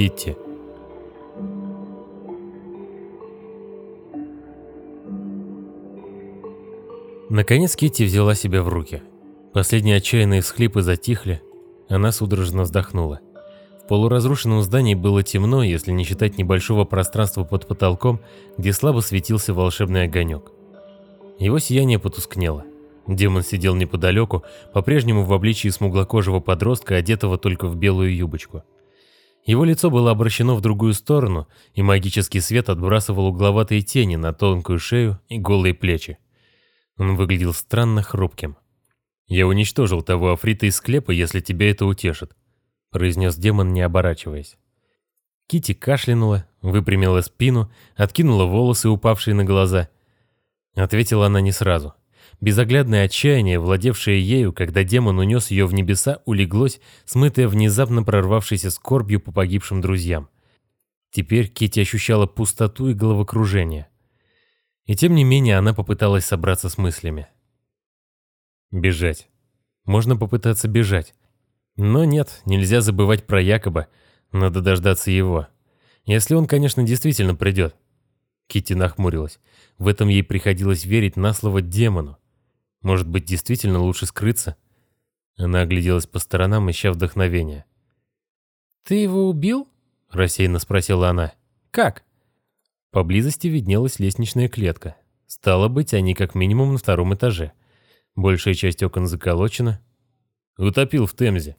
Китти. Наконец Китти взяла себя в руки. Последние отчаянные всхлипы затихли, она судорожно вздохнула. В полуразрушенном здании было темно, если не считать небольшого пространства под потолком, где слабо светился волшебный огонек. Его сияние потускнело. Демон сидел неподалеку, по-прежнему в обличии смуглокожего подростка, одетого только в белую юбочку. Его лицо было обращено в другую сторону, и магический свет отбрасывал угловатые тени на тонкую шею и голые плечи. Он выглядел странно хрупким. «Я уничтожил того африта из склепа, если тебя это утешит», — произнес демон, не оборачиваясь. Кити кашлянула, выпрямила спину, откинула волосы, упавшие на глаза. Ответила она не сразу. Безоглядное отчаяние, владевшее ею, когда демон унес ее в небеса, улеглось, смытое внезапно прорвавшейся скорбью по погибшим друзьям. Теперь Кити ощущала пустоту и головокружение. И тем не менее она попыталась собраться с мыслями. Бежать. Можно попытаться бежать. Но нет, нельзя забывать про Якоба. Надо дождаться его. Если он, конечно, действительно придет. Кити нахмурилась. В этом ей приходилось верить на слово демону. Может быть, действительно лучше скрыться? Она огляделась по сторонам, ища вдохновения. «Ты его убил?» — рассеянно спросила она. «Как?» Поблизости виднелась лестничная клетка. Стало быть, они как минимум на втором этаже. Большая часть окон заколочена. Утопил в Темзе.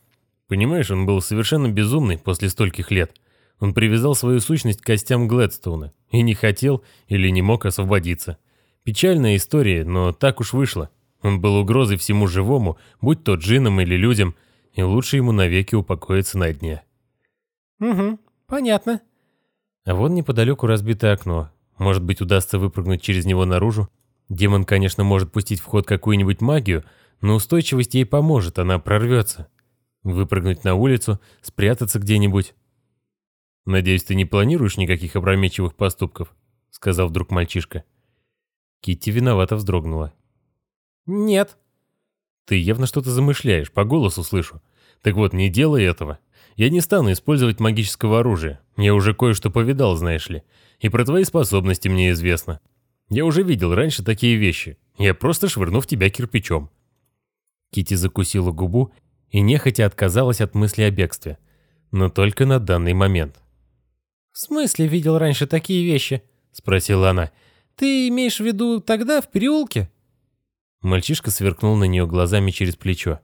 Понимаешь, он был совершенно безумный после стольких лет. Он привязал свою сущность к костям Глэдстоуна и не хотел или не мог освободиться. Печальная история, но так уж вышло. Он был угрозой всему живому, будь то джинам или людям, и лучше ему навеки упокоиться на дне. «Угу, понятно». А вон неподалеку разбитое окно. Может быть, удастся выпрыгнуть через него наружу? Демон, конечно, может пустить в ход какую-нибудь магию, но устойчивость ей поможет, она прорвется. Выпрыгнуть на улицу, спрятаться где-нибудь. «Надеюсь, ты не планируешь никаких опрометчивых поступков?» — сказал вдруг мальчишка. Китти виновато вздрогнула. «Нет». «Ты явно что-то замышляешь, по голосу слышу. Так вот, не делай этого. Я не стану использовать магического оружия. Я уже кое-что повидал, знаешь ли. И про твои способности мне известно. Я уже видел раньше такие вещи. Я просто швырну в тебя кирпичом». Кити закусила губу и нехотя отказалась от мысли о бегстве. Но только на данный момент. «В смысле видел раньше такие вещи?» — спросила она. «Ты имеешь в виду тогда в переулке?» Мальчишка сверкнул на нее глазами через плечо.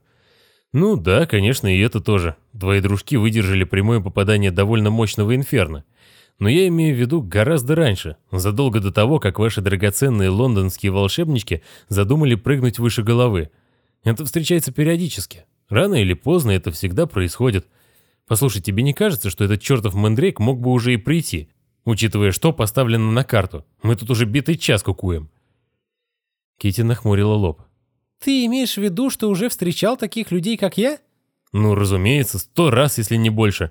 «Ну да, конечно, и это тоже. Твои дружки выдержали прямое попадание довольно мощного инферно. Но я имею в виду гораздо раньше, задолго до того, как ваши драгоценные лондонские волшебнички задумали прыгнуть выше головы. Это встречается периодически. Рано или поздно это всегда происходит. Послушай, тебе не кажется, что этот чертов мандрейк мог бы уже и прийти, учитывая, что поставлено на карту? Мы тут уже битый час кукуем. Кити нахмурила лоб. «Ты имеешь в виду, что уже встречал таких людей, как я?» «Ну, разумеется, сто раз, если не больше.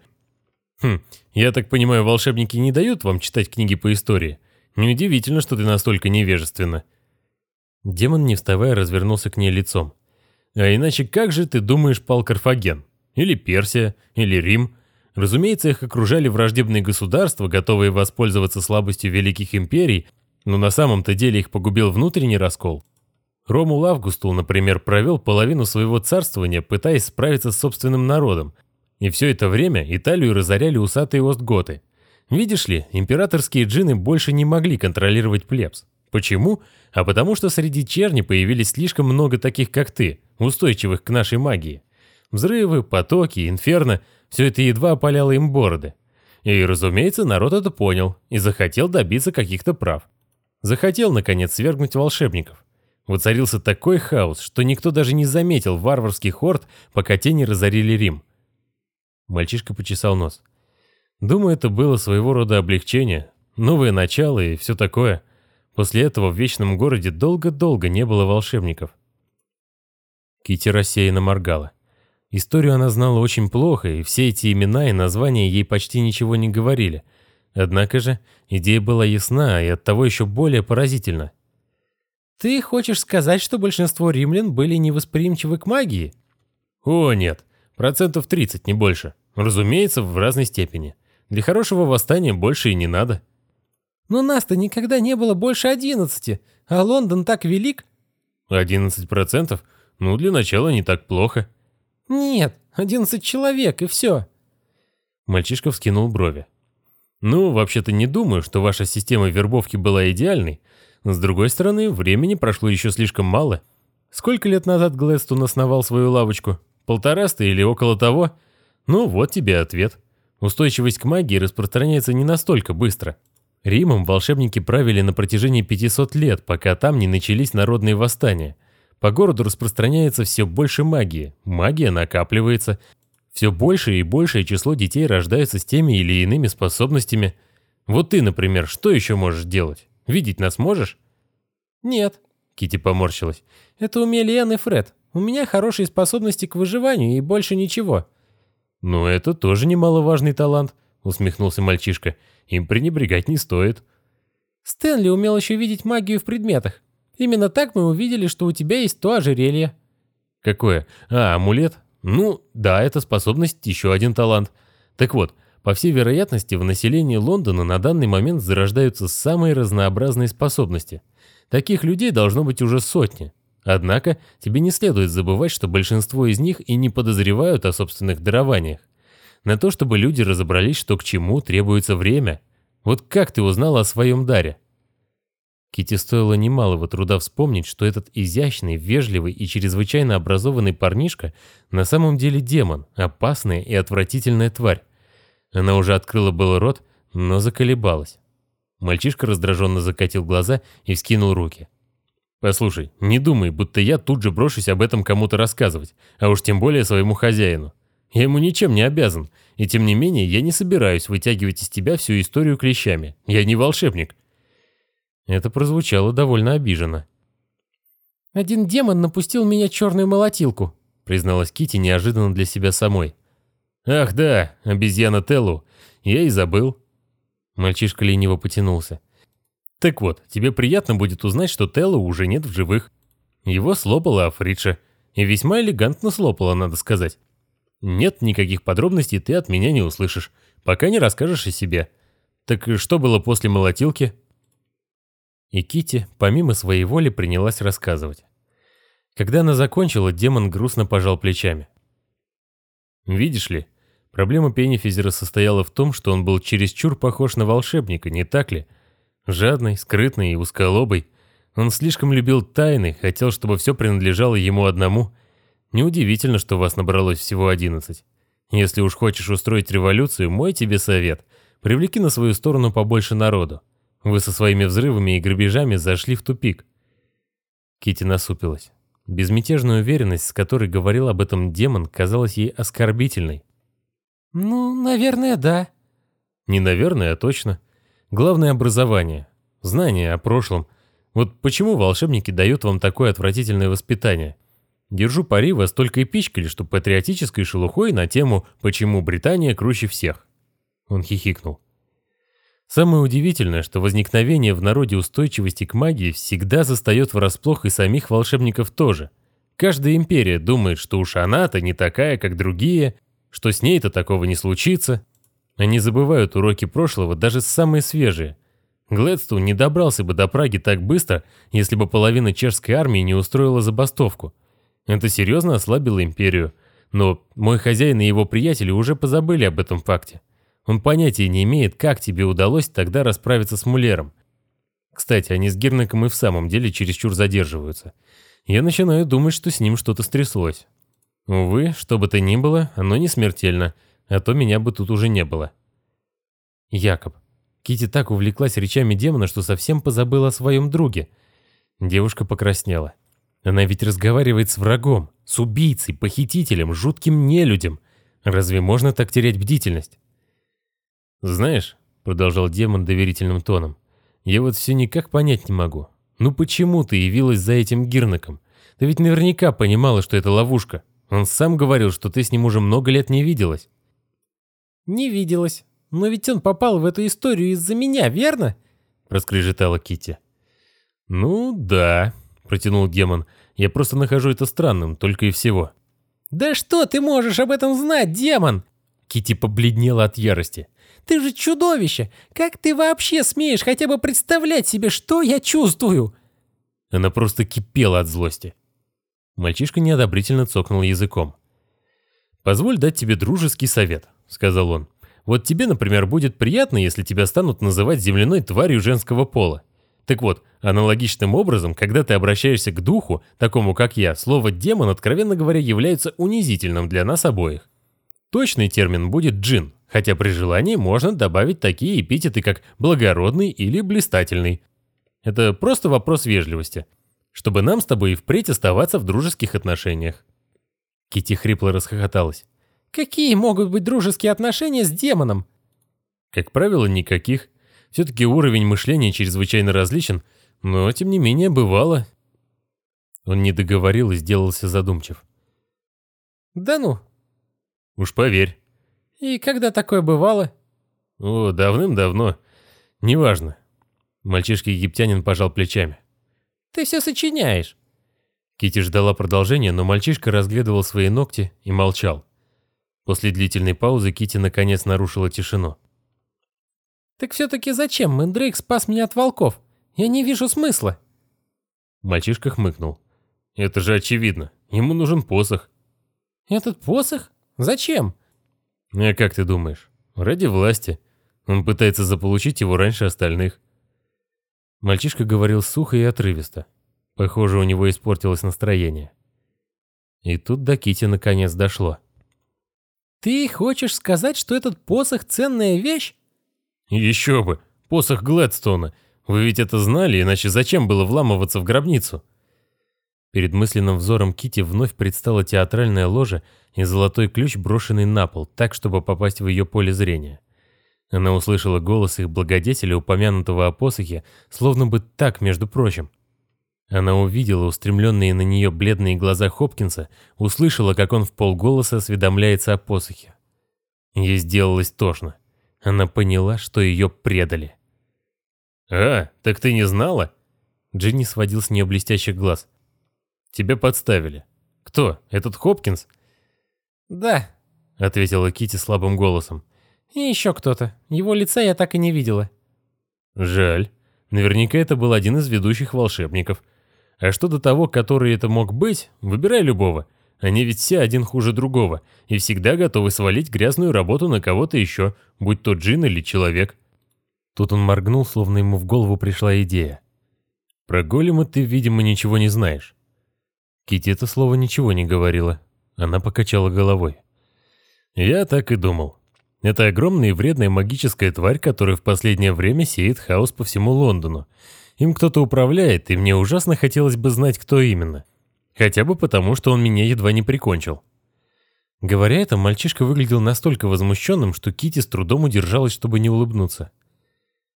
Хм, я так понимаю, волшебники не дают вам читать книги по истории? Неудивительно, что ты настолько невежественна». Демон, не вставая, развернулся к ней лицом. А иначе как же ты думаешь пал Карфаген? Или Персия? Или Рим? Разумеется, их окружали враждебные государства, готовые воспользоваться слабостью великих империй, но на самом-то деле их погубил внутренний раскол. Ромул Августул, например, провел половину своего царствования, пытаясь справиться с собственным народом, и все это время Италию разоряли усатые остготы. Видишь ли, императорские джины больше не могли контролировать плебс. Почему? А потому что среди черни появились слишком много таких, как ты, устойчивых к нашей магии. Взрывы, потоки, инферно – все это едва опаляло им бороды. И, разумеется, народ это понял и захотел добиться каких-то прав. Захотел, наконец, свергнуть волшебников. Воцарился такой хаос, что никто даже не заметил варварский хорд, пока те не разорили Рим. Мальчишка почесал нос. Думаю, это было своего рода облегчение, новое начало и все такое. После этого в Вечном Городе долго-долго не было волшебников. Кити рассеянно моргала. Историю она знала очень плохо, и все эти имена и названия ей почти ничего не говорили. Однако же идея была ясна и оттого еще более поразительна. «Ты хочешь сказать, что большинство римлян были невосприимчивы к магии?» «О, нет. Процентов 30, не больше. Разумеется, в разной степени. Для хорошего восстания больше и не надо. Но нас-то никогда не было больше одиннадцати, а Лондон так велик. Одиннадцать процентов? Ну, для начала не так плохо. Нет, одиннадцать человек и все. Мальчишка вскинул брови. Ну, вообще-то не думаю, что ваша система вербовки была идеальной. С другой стороны, времени прошло еще слишком мало. Сколько лет назад Глэстон основал свою лавочку? Полтораста или около того? Ну, вот тебе ответ. Устойчивость к магии распространяется не настолько быстро. Римом волшебники правили на протяжении 500 лет, пока там не начались народные восстания. По городу распространяется все больше магии, магия накапливается. Все больше и большее число детей рождаются с теми или иными способностями. Вот ты, например, что еще можешь делать? Видеть нас можешь? Нет, Кити поморщилась. Это умели Энн и Фред. У меня хорошие способности к выживанию и больше ничего. Ну, это тоже немаловажный талант, усмехнулся мальчишка. Им пренебрегать не стоит. Стэнли умел еще видеть магию в предметах. Именно так мы увидели, что у тебя есть то ожерелье. Какое? А, амулет? Ну, да, это способность, еще один талант. Так вот, по всей вероятности, в населении Лондона на данный момент зарождаются самые разнообразные способности. Таких людей должно быть уже сотни. Однако, тебе не следует забывать, что большинство из них и не подозревают о собственных дарованиях. На то, чтобы люди разобрались, что к чему, требуется время. Вот как ты узнала о своем даре? Кити стоило немалого труда вспомнить, что этот изящный, вежливый и чрезвычайно образованный парнишка на самом деле демон, опасная и отвратительная тварь. Она уже открыла был рот, но заколебалась. Мальчишка раздраженно закатил глаза и вскинул руки. «Послушай, не думай, будто я тут же брошусь об этом кому-то рассказывать, а уж тем более своему хозяину. Я ему ничем не обязан, и тем не менее я не собираюсь вытягивать из тебя всю историю клещами. Я не волшебник». Это прозвучало довольно обиженно. «Один демон напустил меня черную молотилку», призналась Кити неожиданно для себя самой. «Ах да, обезьяна Теллу, я и забыл». Мальчишка лениво потянулся. «Так вот, тебе приятно будет узнать, что Теллу уже нет в живых. Его слопала Африша. И весьма элегантно слопала, надо сказать. Нет никаких подробностей ты от меня не услышишь, пока не расскажешь о себе. Так что было после молотилки? И Кити, помимо своей воли, принялась рассказывать. Когда она закончила, демон грустно пожал плечами. Видишь ли, проблема Пеннифизера состояла в том, что он был чересчур похож на волшебника, не так ли? Жадный, скрытный и узколобый. Он слишком любил тайны, хотел, чтобы все принадлежало ему одному — Неудивительно, что вас набралось всего 11. Если уж хочешь устроить революцию, мой тебе совет. Привлеки на свою сторону побольше народу. Вы со своими взрывами и грабежами зашли в тупик. Кити насупилась. Безмятежная уверенность, с которой говорил об этом демон, казалась ей оскорбительной. «Ну, наверное, да». Не наверное, а точно. Главное образование. Знание о прошлом. Вот почему волшебники дают вам такое отвратительное воспитание? Держу пари, вас только и пичкали, что патриотической шелухой на тему «Почему Британия круче всех?». Он хихикнул. Самое удивительное, что возникновение в народе устойчивости к магии всегда застает врасплох и самих волшебников тоже. Каждая империя думает, что уж она-то не такая, как другие, что с ней-то такого не случится. Они забывают уроки прошлого, даже самые свежие. Глэдстоун не добрался бы до Праги так быстро, если бы половина чешской армии не устроила забастовку – это серьезно ослабило империю. Но мой хозяин и его приятели уже позабыли об этом факте. Он понятия не имеет, как тебе удалось тогда расправиться с Мулером. Кстати, они с Гернаком и в самом деле чересчур задерживаются. Я начинаю думать, что с ним что-то стряслось. Увы, что бы то ни было, оно не смертельно, а то меня бы тут уже не было. Якоб. Кити так увлеклась речами демона, что совсем позабыла о своем друге. Девушка покраснела. Она ведь разговаривает с врагом, с убийцей, похитителем, жутким нелюдем. Разве можно так терять бдительность? «Знаешь», — продолжал демон доверительным тоном, «я вот все никак понять не могу. Ну почему ты явилась за этим Гирнаком? Ты ведь наверняка понимала, что это ловушка. Он сам говорил, что ты с ним уже много лет не виделась». «Не виделась. Но ведь он попал в эту историю из-за меня, верно?» — проскрежетала Кити. «Ну да», — протянул демон. «Я просто нахожу это странным, только и всего». «Да что ты можешь об этом знать, демон?» Кити побледнела от ярости. Ты же чудовище! Как ты вообще смеешь хотя бы представлять себе, что я чувствую?» Она просто кипела от злости. Мальчишка неодобрительно цокнул языком. «Позволь дать тебе дружеский совет», — сказал он. «Вот тебе, например, будет приятно, если тебя станут называть земляной тварью женского пола. Так вот, аналогичным образом, когда ты обращаешься к духу, такому как я, слово «демон», откровенно говоря, является унизительным для нас обоих. Точный термин будет «джин», хотя при желании можно добавить такие эпитеты, как «благородный» или «блистательный». Это просто вопрос вежливости, чтобы нам с тобой и впредь оставаться в дружеских отношениях. Кити хрипло расхохоталась. «Какие могут быть дружеские отношения с демоном?» Как правило, никаких. Все-таки уровень мышления чрезвычайно различен, но, тем не менее, бывало. Он не договорил и сделался задумчив. «Да ну?» «Уж поверь». «И когда такое бывало?» «О, давным-давно. Неважно». Мальчишка-египтянин пожал плечами. «Ты все сочиняешь». Кити ждала продолжения, но мальчишка разглядывал свои ногти и молчал. После длительной паузы Кити наконец нарушила тишину. «Так все-таки зачем Мэндрейк спас меня от волков? Я не вижу смысла». Мальчишка хмыкнул. «Это же очевидно. Ему нужен посох». «Этот посох? Зачем?» «А как ты думаешь? Ради власти. Он пытается заполучить его раньше остальных». Мальчишка говорил сухо и отрывисто. Похоже, у него испортилось настроение. И тут до Кити наконец дошло. «Ты хочешь сказать, что этот посох — ценная вещь?» «Еще бы! Посох Глэдстона! Вы ведь это знали, иначе зачем было вламываться в гробницу?» Перед мысленным взором Кити вновь предстала театральная ложа и золотой ключ, брошенный на пол, так, чтобы попасть в ее поле зрения. Она услышала голос их благодетеля, упомянутого о посохе, словно бы так, между прочим. Она увидела устремленные на нее бледные глаза Хопкинса, услышала, как он в полголоса осведомляется о посохе. Ей сделалось тошно. Она поняла, что ее предали. «А, так ты не знала?» Джинни сводил с нее блестящих глаз. «Тебя подставили. Кто? Этот Хопкинс?» «Да», — ответила Кити слабым голосом. «И еще кто-то. Его лица я так и не видела». «Жаль. Наверняка это был один из ведущих волшебников. А что до того, который это мог быть, выбирай любого. Они ведь все один хуже другого, и всегда готовы свалить грязную работу на кого-то еще, будь то джин или человек. Тут он моргнул, словно ему в голову пришла идея. Про голема ты, видимо, ничего не знаешь. Кити это слово ничего не говорила. Она покачала головой. Я так и думал. Это огромная и вредная магическая тварь, которая в последнее время сеет хаос по всему Лондону. Им кто-то управляет, и мне ужасно хотелось бы знать, кто именно. Хотя бы потому, что он меня едва не прикончил. Говоря это, мальчишка выглядел настолько возмущенным, что Кити с трудом удержалась, чтобы не улыбнуться.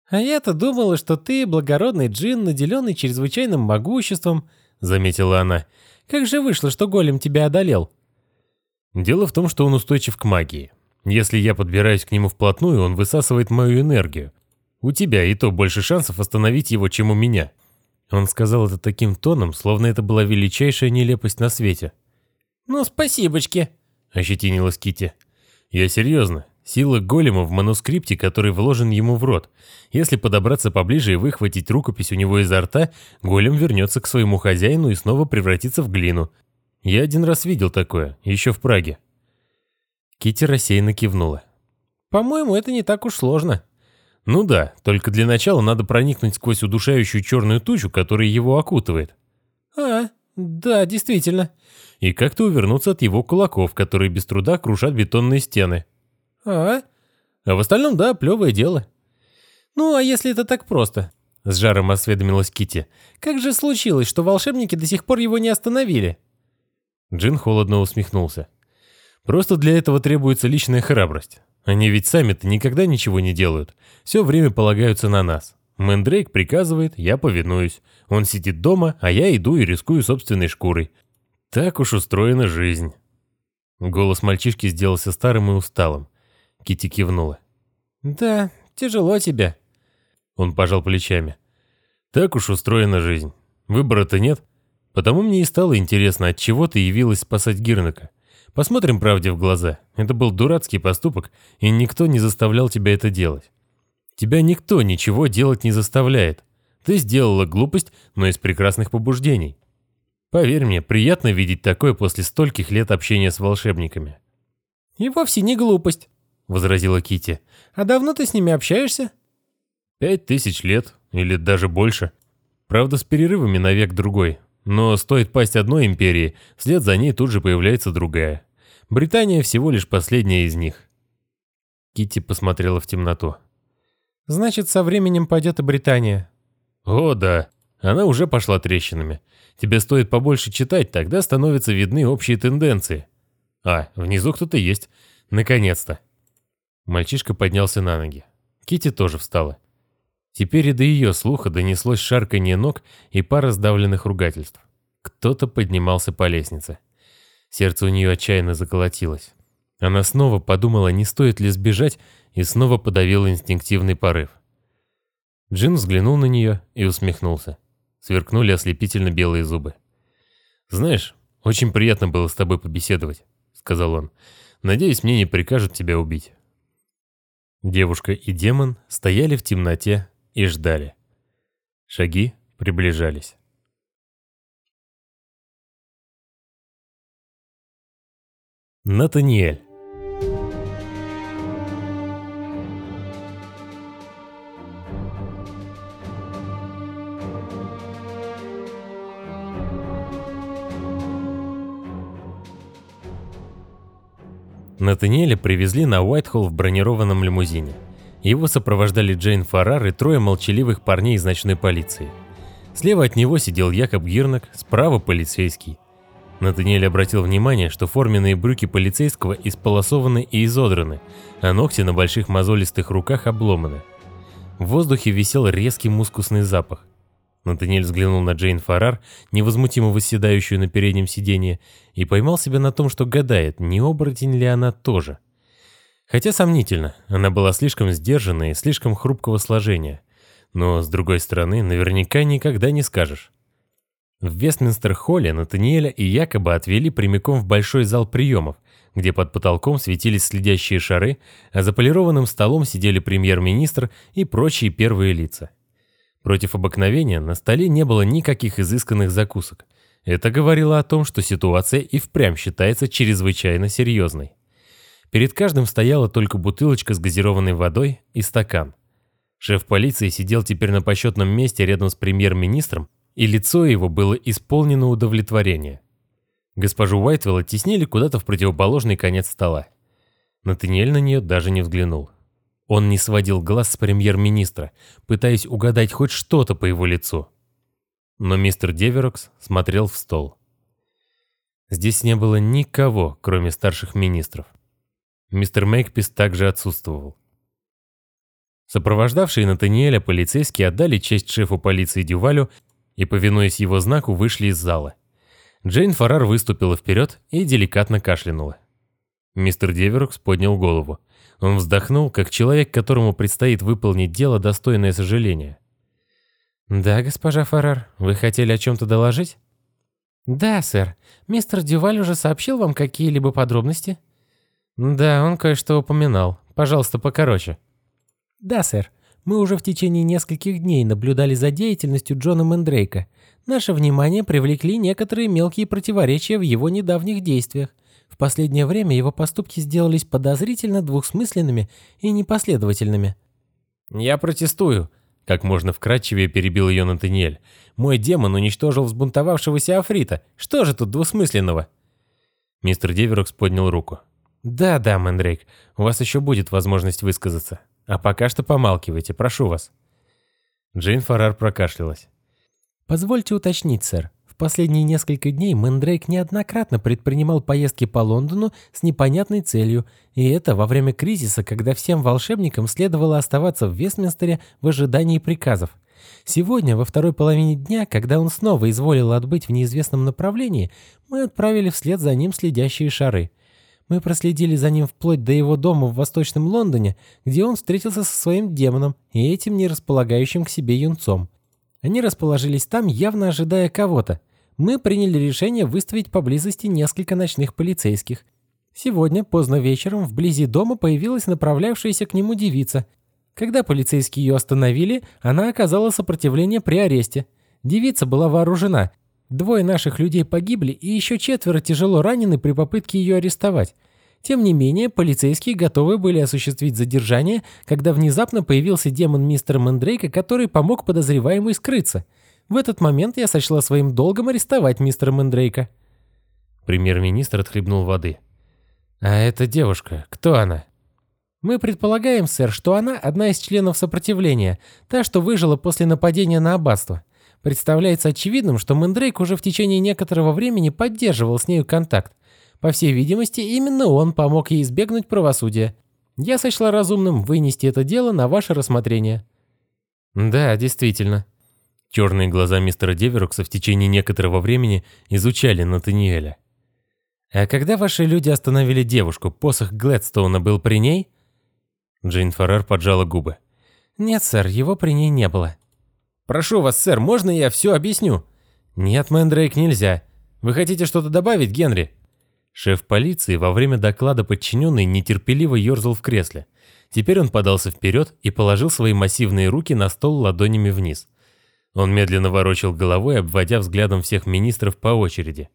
«А я-то думала, что ты благородный джин, наделенный чрезвычайным могуществом», — заметила она. «Как же вышло, что голем тебя одолел?» «Дело в том, что он устойчив к магии. Если я подбираюсь к нему вплотную, он высасывает мою энергию. У тебя и то больше шансов остановить его, чем у меня. Он сказал это таким тоном, словно это была величайшая нелепость на свете. «Ну, спасибочки», — ощетинилась Кити. «Я серьезно. Сила голема в манускрипте, который вложен ему в рот. Если подобраться поближе и выхватить рукопись у него изо рта, голем вернется к своему хозяину и снова превратится в глину. Я один раз видел такое, еще в Праге». Кити рассеянно кивнула. «По-моему, это не так уж сложно». Ну да, только для начала надо проникнуть сквозь удушающую черную тучу, которая его окутывает. А, да, действительно. И как-то увернуться от его кулаков, которые без труда крушат бетонные стены. А? А в остальном, да, плевое дело. Ну, а если это так просто? С жаром осведомилась Кити. Как же случилось, что волшебники до сих пор его не остановили? Джин холодно усмехнулся. Просто для этого требуется личная храбрость. Они ведь сами-то никогда ничего не делают. Все время полагаются на нас. Мэндрейк приказывает, я повинуюсь. Он сидит дома, а я иду и рискую собственной шкурой. Так уж устроена жизнь. Голос мальчишки сделался старым и усталым. Кити кивнула. «Да, тяжело тебе». Он пожал плечами. «Так уж устроена жизнь. Выбора-то нет. Потому мне и стало интересно, от чего ты явилась спасать Гирнака. Посмотрим правде в глаза. Это был дурацкий поступок, и никто не заставлял тебя это делать. Тебя никто ничего делать не заставляет. Ты сделала глупость, но из прекрасных побуждений. Поверь мне, приятно видеть такое после стольких лет общения с волшебниками. И вовсе не глупость, возразила Кити. А давно ты с ними общаешься? Пять тысяч лет, или даже больше. Правда, с перерывами на век другой. Но стоит пасть одной империи, вслед за ней тут же появляется другая. Британия всего лишь последняя из них. Кити посмотрела в темноту. Значит, со временем пойдет и Британия. О, да. Она уже пошла трещинами. Тебе стоит побольше читать, тогда становятся видны общие тенденции. А, внизу кто-то есть. Наконец-то. Мальчишка поднялся на ноги. Кити тоже встала. Теперь и до ее слуха донеслось шарканье ног и пара сдавленных ругательств. Кто-то поднимался по лестнице. Сердце у нее отчаянно заколотилось. Она снова подумала, не стоит ли сбежать, и снова подавила инстинктивный порыв. Джин взглянул на нее и усмехнулся. Сверкнули ослепительно белые зубы. «Знаешь, очень приятно было с тобой побеседовать», — сказал он. «Надеюсь, мне не прикажут тебя убить». Девушка и демон стояли в темноте и ждали. Шаги приближались. Натаниэль Натаниэля привезли на Уайтхолл в бронированном лимузине. Его сопровождали Джейн Фаррар и трое молчаливых парней из ночной полиции. Слева от него сидел Якоб Гирнак, справа полицейский. Натаниэль обратил внимание, что форменные брюки полицейского исполосованы и изодраны, а ногти на больших мозолистых руках обломаны. В воздухе висел резкий мускусный запах. Натаниэль взглянул на Джейн Фаррар, невозмутимо восседающую на переднем сиденье, и поймал себя на том, что гадает, не оборотень ли она тоже. Хотя сомнительно, она была слишком сдержанная и слишком хрупкого сложения. Но, с другой стороны, наверняка никогда не скажешь. В Вестминстер-холле Натаниэля и якобы отвели прямиком в большой зал приемов, где под потолком светились следящие шары, а за полированным столом сидели премьер-министр и прочие первые лица. Против обыкновения на столе не было никаких изысканных закусок. Это говорило о том, что ситуация и впрямь считается чрезвычайно серьезной. Перед каждым стояла только бутылочка с газированной водой и стакан. Шеф полиции сидел теперь на почетном месте рядом с премьер-министром, и лицо его было исполнено удовлетворения. Госпожу Уайтвелл оттеснили куда-то в противоположный конец стола. Натаниэль на нее даже не взглянул. Он не сводил глаз с премьер-министра, пытаясь угадать хоть что-то по его лицу. Но мистер Деверокс смотрел в стол. Здесь не было никого, кроме старших министров. Мистер Мейкпис также отсутствовал. Сопровождавшие Натаниэля полицейские отдали честь шефу полиции Дювалю и, повинуясь его знаку, вышли из зала. Джейн Фаррар выступила вперед и деликатно кашлянула. Мистер Деверокс поднял голову. Он вздохнул, как человек, которому предстоит выполнить дело, достойное сожаления. «Да, госпожа Фаррар, вы хотели о чем-то доложить?» «Да, сэр. Мистер Дюваль уже сообщил вам какие-либо подробности?» «Да, он кое-что упоминал. Пожалуйста, покороче». «Да, сэр. Мы уже в течение нескольких дней наблюдали за деятельностью Джона Мендрейка. Наше внимание привлекли некоторые мелкие противоречия в его недавних действиях. В последнее время его поступки сделались подозрительно двусмысленными и непоследовательными. «Я протестую», — как можно вкратчивее перебил ее Натаниэль. «Мой демон уничтожил взбунтовавшегося Африта. Что же тут двусмысленного?» Мистер Деверокс поднял руку. «Да-да, Мэндрейк, у вас еще будет возможность высказаться. А пока что помалкивайте, прошу вас». Джейн Фаррар прокашлялась. «Позвольте уточнить, сэр последние несколько дней Мэндрейк неоднократно предпринимал поездки по Лондону с непонятной целью, и это во время кризиса, когда всем волшебникам следовало оставаться в Вестминстере в ожидании приказов. Сегодня, во второй половине дня, когда он снова изволил отбыть в неизвестном направлении, мы отправили вслед за ним следящие шары. Мы проследили за ним вплоть до его дома в Восточном Лондоне, где он встретился со своим демоном и этим не располагающим к себе юнцом. Они расположились там, явно ожидая кого-то, мы приняли решение выставить поблизости несколько ночных полицейских. Сегодня, поздно вечером, вблизи дома появилась направлявшаяся к нему девица. Когда полицейские ее остановили, она оказала сопротивление при аресте. Девица была вооружена. Двое наших людей погибли, и еще четверо тяжело ранены при попытке ее арестовать. Тем не менее, полицейские готовы были осуществить задержание, когда внезапно появился демон мистера Мэндрейка, который помог подозреваемой скрыться. В этот момент я сочла своим долгом арестовать мистера Мэндрейка. Премьер-министр отхлебнул воды. «А эта девушка, кто она?» «Мы предполагаем, сэр, что она одна из членов сопротивления, та, что выжила после нападения на аббатство. Представляется очевидным, что Мэндрейк уже в течение некоторого времени поддерживал с нею контакт. По всей видимости, именно он помог ей избегнуть правосудия. Я сочла разумным вынести это дело на ваше рассмотрение». «Да, действительно». Черные глаза мистера Деверокса в течение некоторого времени изучали Натаниэля. «А когда ваши люди остановили девушку, посох Глэдстоуна был при ней?» Джейн Фаррар поджала губы. «Нет, сэр, его при ней не было». «Прошу вас, сэр, можно я все объясню?» «Нет, Мэндрейк, нельзя. Вы хотите что-то добавить, Генри?» Шеф полиции во время доклада подчиненный нетерпеливо ерзал в кресле. Теперь он подался вперед и положил свои массивные руки на стол ладонями вниз. Он медленно ворочал головой, обводя взглядом всех министров по очереди.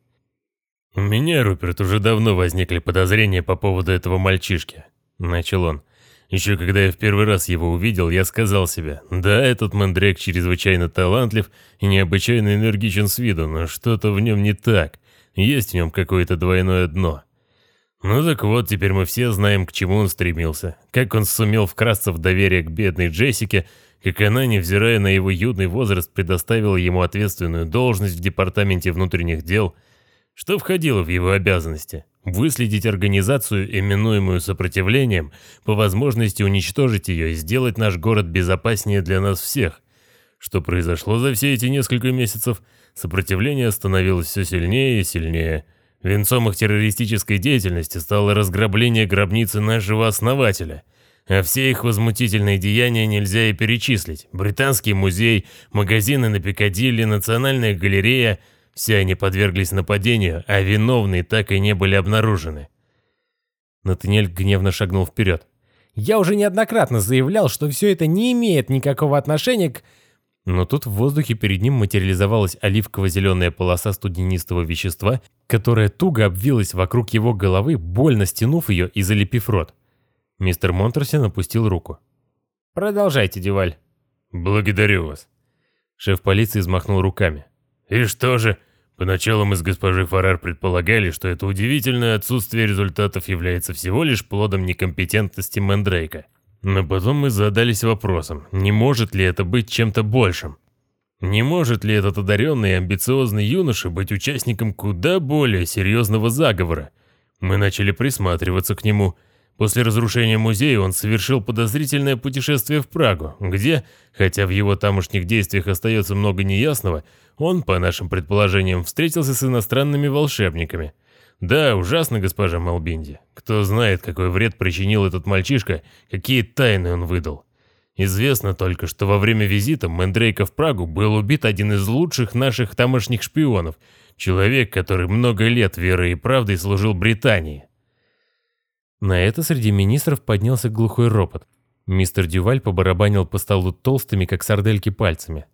«У меня, Руперт, уже давно возникли подозрения по поводу этого мальчишки», — начал он. «Еще когда я в первый раз его увидел, я сказал себе, да, этот мандрек чрезвычайно талантлив и необычайно энергичен с виду, но что-то в нем не так, есть в нем какое-то двойное дно». Ну так вот, теперь мы все знаем, к чему он стремился, как он сумел вкрасться в доверие к бедной Джессике, как она, невзирая на его юный возраст, предоставила ему ответственную должность в Департаменте внутренних дел — что входило в его обязанности? Выследить организацию, именуемую сопротивлением, по возможности уничтожить ее и сделать наш город безопаснее для нас всех. Что произошло за все эти несколько месяцев? Сопротивление становилось все сильнее и сильнее. Венцом их террористической деятельности стало разграбление гробницы нашего основателя. А все их возмутительные деяния нельзя и перечислить. Британский музей, магазины на Пикадилли, Национальная галерея – все они подверглись нападению, а виновные так и не были обнаружены. Натаниэль гневно шагнул вперед. «Я уже неоднократно заявлял, что все это не имеет никакого отношения к...» Но тут в воздухе перед ним материализовалась оливково-зеленая полоса студенистого вещества, которая туго обвилась вокруг его головы, больно стянув ее и залепив рот. Мистер Монтерсен опустил руку. «Продолжайте, Деваль». «Благодарю вас». Шеф полиции взмахнул руками. «И что же? Поначалу мы с госпожой Фарар предполагали, что это удивительное отсутствие результатов является всего лишь плодом некомпетентности Мэндрейка. Но потом мы задались вопросом, не может ли это быть чем-то большим? Не может ли этот одаренный и амбициозный юноша быть участником куда более серьезного заговора? Мы начали присматриваться к нему – После разрушения музея он совершил подозрительное путешествие в Прагу, где, хотя в его тамошних действиях остается много неясного, он, по нашим предположениям, встретился с иностранными волшебниками. Да, ужасно, госпожа Малбинди. Кто знает, какой вред причинил этот мальчишка, какие тайны он выдал. Известно только, что во время визита Мендрейка в Прагу был убит один из лучших наших тамошних шпионов, человек, который много лет верой и правдой служил Британии. На это среди министров поднялся глухой ропот. Мистер Дюваль побарабанил по столу толстыми, как сардельки, пальцами.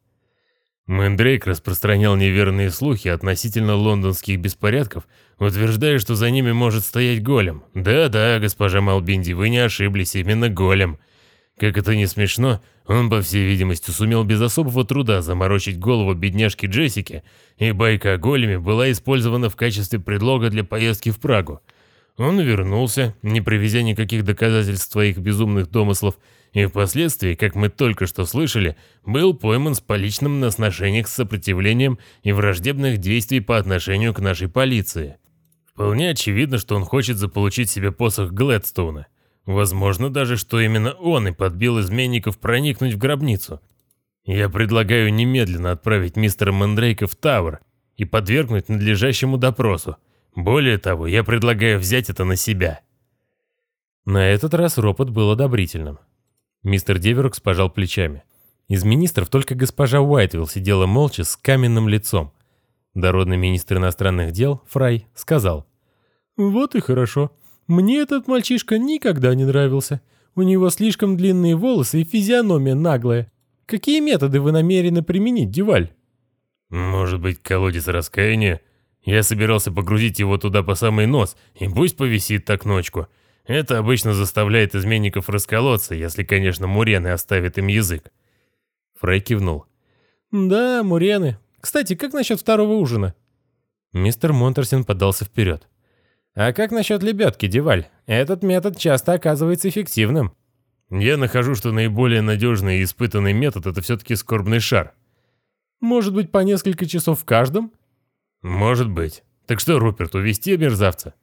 Мэндрейк распространял неверные слухи относительно лондонских беспорядков, утверждая, что за ними может стоять голем. Да-да, госпожа Малбинди, вы не ошиблись, именно голем. Как это не смешно, он, по всей видимости, сумел без особого труда заморочить голову бедняжки Джессики, и байка о големе была использована в качестве предлога для поездки в Прагу. Он вернулся, не привезя никаких доказательств своих безумных домыслов, и впоследствии, как мы только что слышали, был пойман с поличным на сношениях с сопротивлением и враждебных действий по отношению к нашей полиции. Вполне очевидно, что он хочет заполучить себе посох Глэдстоуна. Возможно даже, что именно он и подбил изменников проникнуть в гробницу. Я предлагаю немедленно отправить мистера Мэндрейка в Тауэр и подвергнуть надлежащему допросу. Более того, я предлагаю взять это на себя». На этот раз ропот был одобрительным. Мистер Деверокс пожал плечами. Из министров только госпожа Уайтвелл сидела молча с каменным лицом. Дородный министр иностранных дел, Фрай, сказал. «Вот и хорошо. Мне этот мальчишка никогда не нравился. У него слишком длинные волосы и физиономия наглая. Какие методы вы намерены применить, Дюваль?» «Может быть, колодец раскаяния? Я собирался погрузить его туда по самый нос, и пусть повисит так ночку. Это обычно заставляет изменников расколоться, если, конечно, мурены оставят им язык». Фрей кивнул. «Да, мурены. Кстати, как насчет второго ужина?» Мистер Монтерсин подался вперед. «А как насчет лебедки, Деваль? Этот метод часто оказывается эффективным». «Я нахожу, что наиболее надежный и испытанный метод – это все-таки скорбный шар». «Может быть, по несколько часов в каждом?» «Может быть. Так что, Руперт, увести мерзавца?»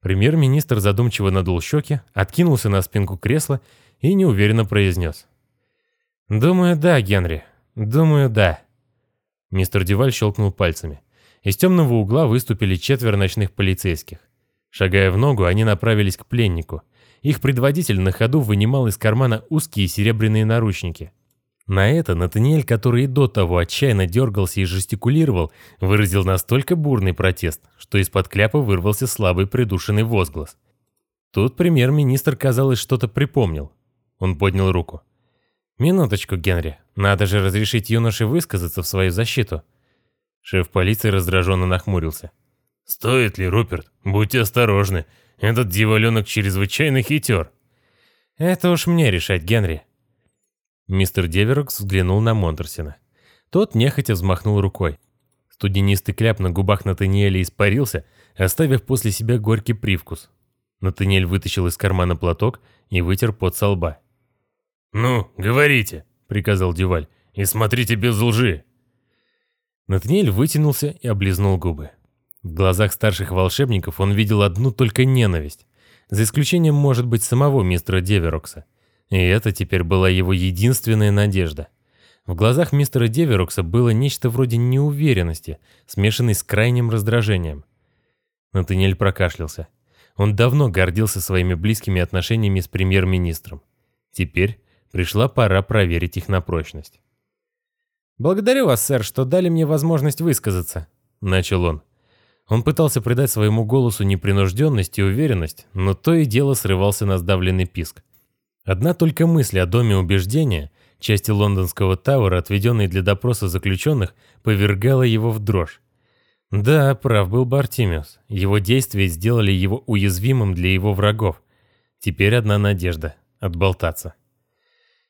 Премьер-министр задумчиво надул щеки, откинулся на спинку кресла и неуверенно произнес. «Думаю, да, Генри. Думаю, да». Мистер Деваль щелкнул пальцами. Из темного угла выступили четверо ночных полицейских. Шагая в ногу, они направились к пленнику. Их предводитель на ходу вынимал из кармана узкие серебряные наручники. На это Натаниэль, который и до того отчаянно дергался и жестикулировал, выразил настолько бурный протест, что из-под кляпа вырвался слабый придушенный возглас. Тут премьер-министр, казалось, что-то припомнил. Он поднял руку. «Минуточку, Генри. Надо же разрешить юноше высказаться в свою защиту». Шеф полиции раздраженно нахмурился. «Стоит ли, Руперт? Будьте осторожны. Этот дьяволенок чрезвычайно хитер». «Это уж мне решать, Генри». Мистер Деверокс взглянул на Мортенсена. Тот нехотя взмахнул рукой. Студенистый кляп на губах Натаниэля испарился, оставив после себя горький привкус. Натаниэль вытащил из кармана платок и вытер пот со лба. «Ну, говорите», — приказал Дюваль, — «и смотрите без лжи». Натаниэль вытянулся и облизнул губы. В глазах старших волшебников он видел одну только ненависть, за исключением, может быть, самого мистера Деверокса. И это теперь была его единственная надежда. В глазах мистера Деверокса было нечто вроде неуверенности, смешанной с крайним раздражением. Натаниэль прокашлялся. Он давно гордился своими близкими отношениями с премьер-министром. Теперь пришла пора проверить их на прочность. «Благодарю вас, сэр, что дали мне возможность высказаться», — начал он. Он пытался придать своему голосу непринужденность и уверенность, но то и дело срывался на сдавленный писк. Одна только мысль о доме убеждения, части лондонского Тауэра, отведенной для допроса заключенных, повергала его в дрожь. Да, прав был Бартимиус. Его действия сделали его уязвимым для его врагов. Теперь одна надежда — отболтаться.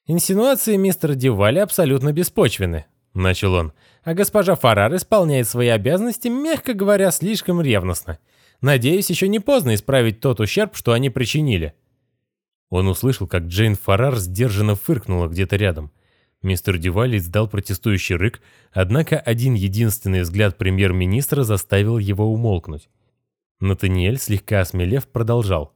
«Инсинуации мистера Дюваля абсолютно беспочвены», — начал он. «А госпожа Фарар исполняет свои обязанности, мягко говоря, слишком ревностно. Надеюсь, еще не поздно исправить тот ущерб, что они причинили». Он услышал, как Джейн Фарар сдержанно фыркнула где-то рядом. Мистер Дюваль издал протестующий рык, однако один единственный взгляд премьер-министра заставил его умолкнуть. Натаниэль, слегка осмелев, продолжал.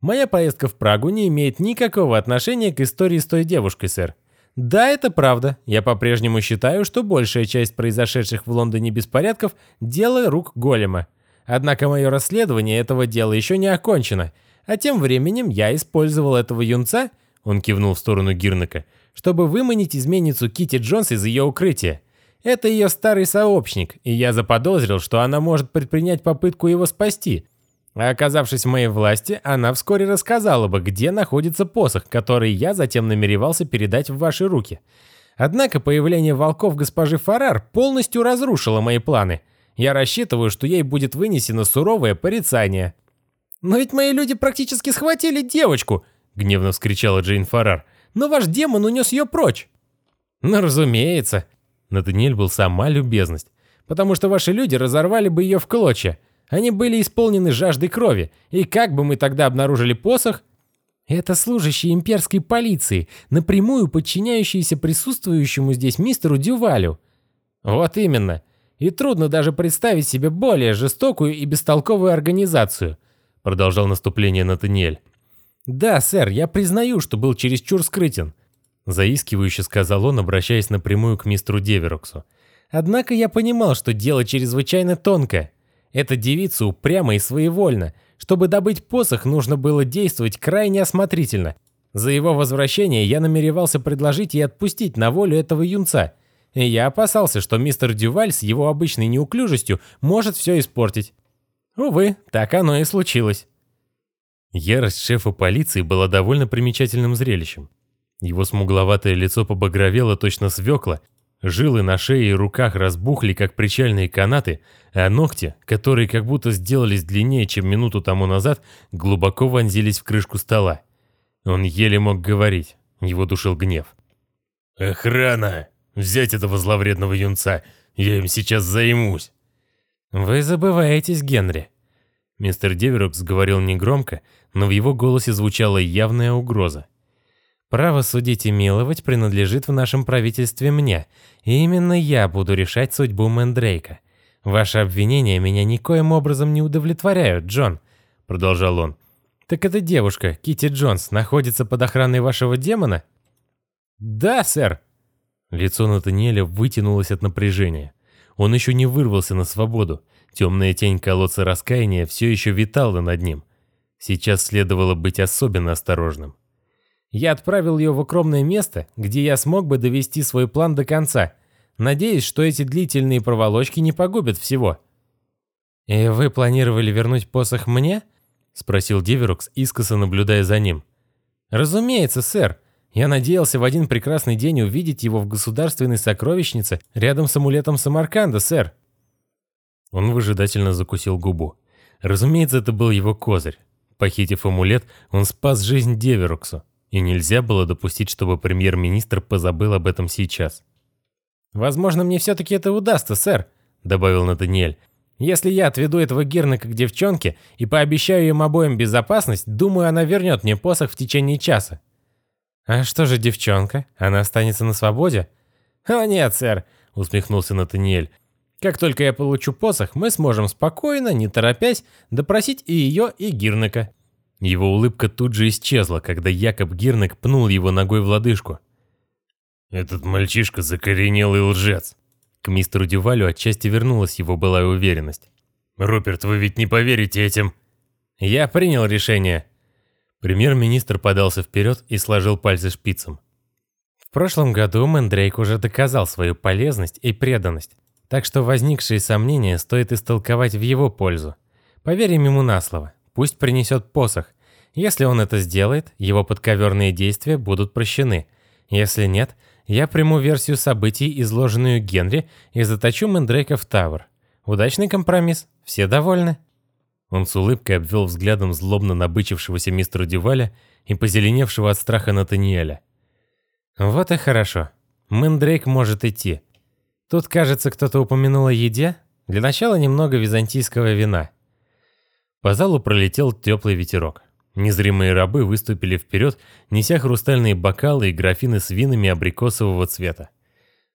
«Моя поездка в Прагу не имеет никакого отношения к истории с той девушкой, сэр. Да, это правда. Я по-прежнему считаю, что большая часть произошедших в Лондоне беспорядков – дело рук Голема. Однако мое расследование этого дела еще не окончено, а тем временем я использовал этого юнца, он кивнул в сторону Гирнака, чтобы выманить изменницу Кити Джонс из ее укрытия. Это ее старый сообщник, и я заподозрил, что она может предпринять попытку его спасти. А оказавшись в моей власти, она вскоре рассказала бы, где находится посох, который я затем намеревался передать в ваши руки. Однако появление волков госпожи Фарар полностью разрушило мои планы. Я рассчитываю, что ей будет вынесено суровое порицание. «Но ведь мои люди практически схватили девочку!» — гневно вскричала Джейн Фарар. «Но ваш демон унес ее прочь!» «Ну, разумеется!» Натаниэль был сама любезность. «Потому что ваши люди разорвали бы ее в клочья. Они были исполнены жаждой крови, и как бы мы тогда обнаружили посох? Это служащие имперской полиции, напрямую подчиняющиеся присутствующему здесь мистеру Дювалю. Вот именно. И трудно даже представить себе более жестокую и бестолковую организацию, продолжал наступление Натаниэль. Да, сэр, я признаю, что был чересчур скрытен, заискивающе сказал он, обращаясь напрямую к мистеру Девероксу. Однако я понимал, что дело чрезвычайно тонкое. Эта девица упряма и своевольна. Чтобы добыть посох, нужно было действовать крайне осмотрительно. За его возвращение я намеревался предложить ей отпустить на волю этого юнца. И я опасался, что мистер Дюваль с его обычной неуклюжестью может все испортить. Увы, так оно и случилось. Ярость шефа полиции была довольно примечательным зрелищем. Его смугловатое лицо побагровело точно свекла, жилы на шее и руках разбухли, как причальные канаты, а ногти, которые как будто сделались длиннее, чем минуту тому назад, глубоко вонзились в крышку стола. Он еле мог говорить, его душил гнев. «Охрана! Взять этого зловредного юнца! Я им сейчас займусь!» «Вы забываетесь, Генри!» Мистер Деверокс говорил негромко, но в его голосе звучала явная угроза. Право судить и миловать принадлежит в нашем правительстве мне, и именно я буду решать судьбу Мэндрейка. Ваши обвинения меня никоим образом не удовлетворяют, Джон, продолжал он. Так эта девушка, Кити Джонс, находится под охраной вашего демона? Да, сэр. Лицо Натаниэля вытянулось от напряжения. Он еще не вырвался на свободу. Темная тень колодца раскаяния все еще витала над ним. Сейчас следовало быть особенно осторожным. Я отправил ее в укромное место, где я смог бы довести свой план до конца. Надеюсь, что эти длительные проволочки не погубят всего. «И вы планировали вернуть посох мне?» — спросил Диверокс, искоса наблюдая за ним. «Разумеется, сэр. Я надеялся в один прекрасный день увидеть его в государственной сокровищнице рядом с амулетом Самарканда, сэр». Он выжидательно закусил губу. Разумеется, это был его козырь. Похитив амулет, он спас жизнь Девероксу и нельзя было допустить, чтобы премьер-министр позабыл об этом сейчас. «Возможно, мне все-таки это удастся, сэр», — добавил Натаниэль. «Если я отведу этого Гернака к девчонке и пообещаю им обоим безопасность, думаю, она вернет мне посох в течение часа». «А что же девчонка? Она останется на свободе?» «О нет, сэр», — усмехнулся Натаниэль. «Как только я получу посох, мы сможем спокойно, не торопясь, допросить и ее, и Гирнака». Его улыбка тут же исчезла, когда Якоб Гирнек пнул его ногой в лодыжку. «Этот мальчишка закоренелый лжец!» К мистеру Дювалю отчасти вернулась его былая уверенность. «Руперт, вы ведь не поверите этим!» «Я принял решение!» Премьер-министр подался вперед и сложил пальцы шпицем. В прошлом году Мэндрейк уже доказал свою полезность и преданность, так что возникшие сомнения стоит истолковать в его пользу. Поверим ему на слово. Пусть принесет посох. Если он это сделает, его подковерные действия будут прощены. Если нет, я приму версию событий, изложенную Генри, и заточу Мэндрейка в Тавр. Удачный компромисс. Все довольны?» Он с улыбкой обвел взглядом злобно набычившегося мистера Дюваля и позеленевшего от страха Натаниэля. «Вот и хорошо. Мэндрейк может идти. Тут, кажется, кто-то упомянул о еде. Для начала немного византийского вина». По залу пролетел теплый ветерок. Незримые рабы выступили вперед, неся хрустальные бокалы и графины с винами абрикосового цвета.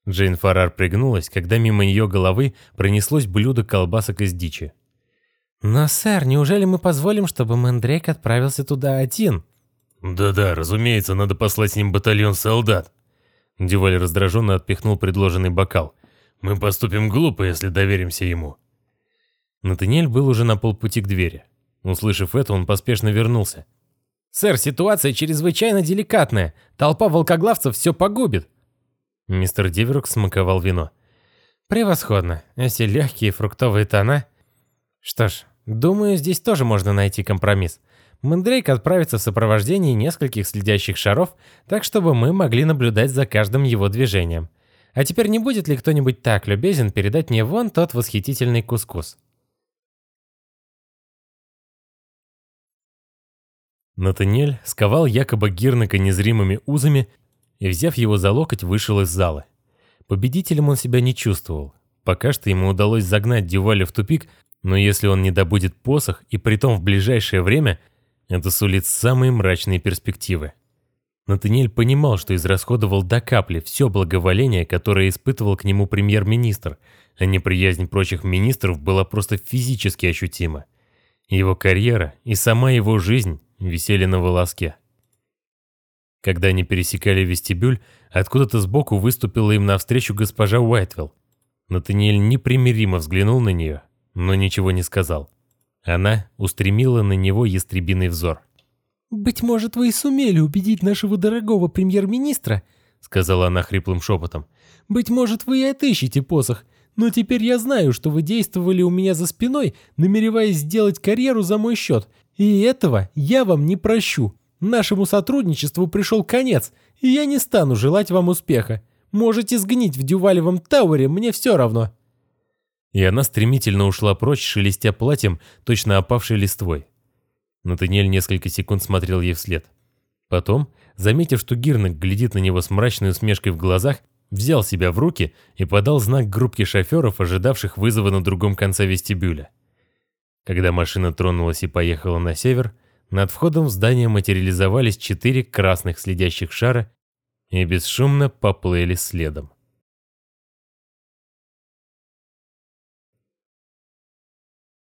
Джейн Фаррар пригнулась, когда мимо ее головы пронеслось блюдо колбасок из дичи. «Но, сэр, неужели мы позволим, чтобы Мэндрейк отправился туда один?» «Да-да, разумеется, надо послать с ним батальон солдат». Дюваль раздраженно отпихнул предложенный бокал. «Мы поступим глупо, если доверимся ему». Натаниэль был уже на полпути к двери. Услышав это, он поспешно вернулся. «Сэр, ситуация чрезвычайно деликатная. Толпа волкоглавцев все погубит». Мистер Диверок смаковал вино. «Превосходно. Эти легкие фруктовые тона...» «Что ж, думаю, здесь тоже можно найти компромисс. Мэндрейк отправится в сопровождении нескольких следящих шаров, так чтобы мы могли наблюдать за каждым его движением. А теперь не будет ли кто-нибудь так любезен передать мне вон тот восхитительный кускус?» Натаниэль сковал якобы Гирнака незримыми узами и, взяв его за локоть, вышел из зала. Победителем он себя не чувствовал. Пока что ему удалось загнать Дюваля в тупик, но если он не добудет посох, и притом в ближайшее время, это сулит самые мрачные перспективы. Натаниэль понимал, что израсходовал до капли все благоволение, которое испытывал к нему премьер-министр, а неприязнь прочих министров была просто физически ощутима. Его карьера и сама его жизнь висели на волоске. Когда они пересекали вестибюль, откуда-то сбоку выступила им навстречу госпожа Уайтвелл. Натаниэль непримиримо взглянул на нее, но ничего не сказал. Она устремила на него ястребиный взор. «Быть может, вы и сумели убедить нашего дорогого премьер-министра?» сказала она хриплым шепотом. «Быть может, вы и отыщете посох, но теперь я знаю, что вы действовали у меня за спиной, намереваясь сделать карьеру за мой счет, И этого я вам не прощу. Нашему сотрудничеству пришел конец, и я не стану желать вам успеха. Можете сгнить в Дювалевом Тауэре, мне все равно». И она стремительно ушла прочь, шелестя платьем, точно опавшей листвой. Натаниэль несколько секунд смотрел ей вслед. Потом, заметив, что Гирнак глядит на него с мрачной усмешкой в глазах, взял себя в руки и подал знак группке шоферов, ожидавших вызова на другом конце вестибюля. Когда машина тронулась и поехала на север, над входом в здание материализовались четыре красных следящих шара и бесшумно поплыли следом.